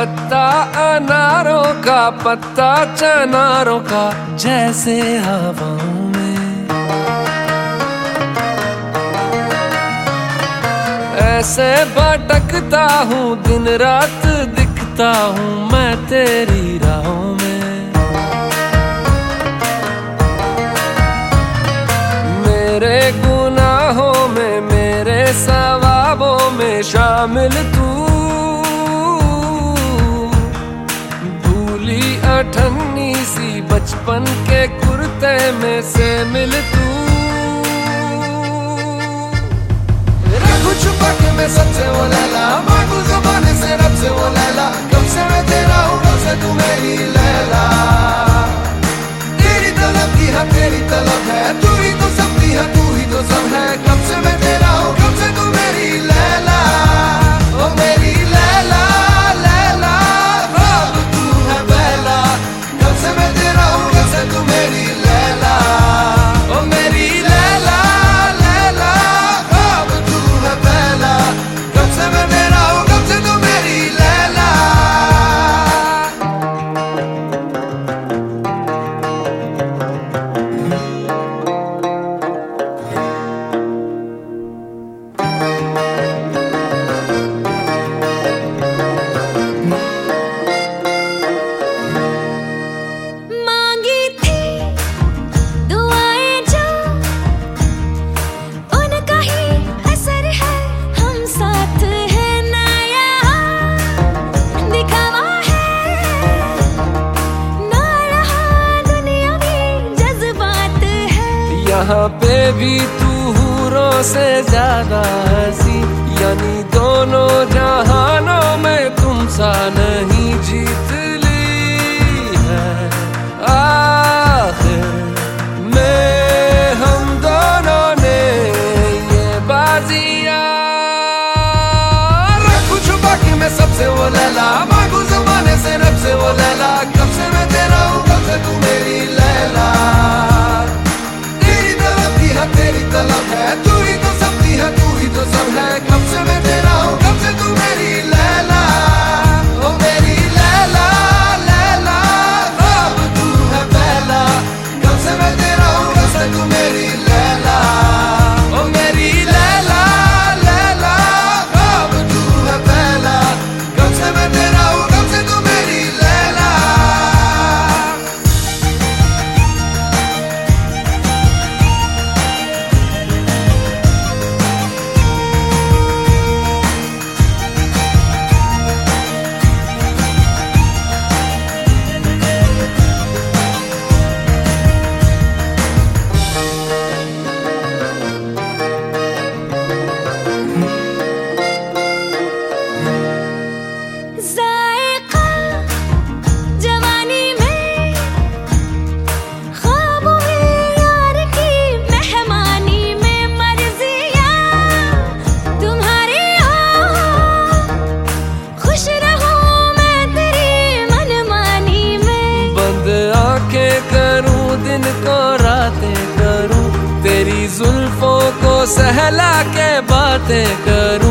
पत्ता अनारों का, पत्ता चनारों का, जैसे हवाओं में। ऐसे भटकता हूँ, दिन रात दिखता हूँ मैं तेरी राहों में। मेरे गुनाहों में, मेरे सवाबों में शामिल तू अठन्नी सी बचपन के कुर्ते में से मिल तू। रखू छुपा के मैं सबसे वो लैला यहाँ पे भी तू हूरों से ज़्यादा हँसी यानी दोनों जहानों में तुम सा नहीं जीत ली है। आखिर में हम दोनों ने ये बाजियाँ। रखू छुपा मैं सबसे वो लैला जमाने से रब से वो लैला, कब से मैं तेरा हूँ, कब से तू मेरी लैला सहला के बातें करूँ।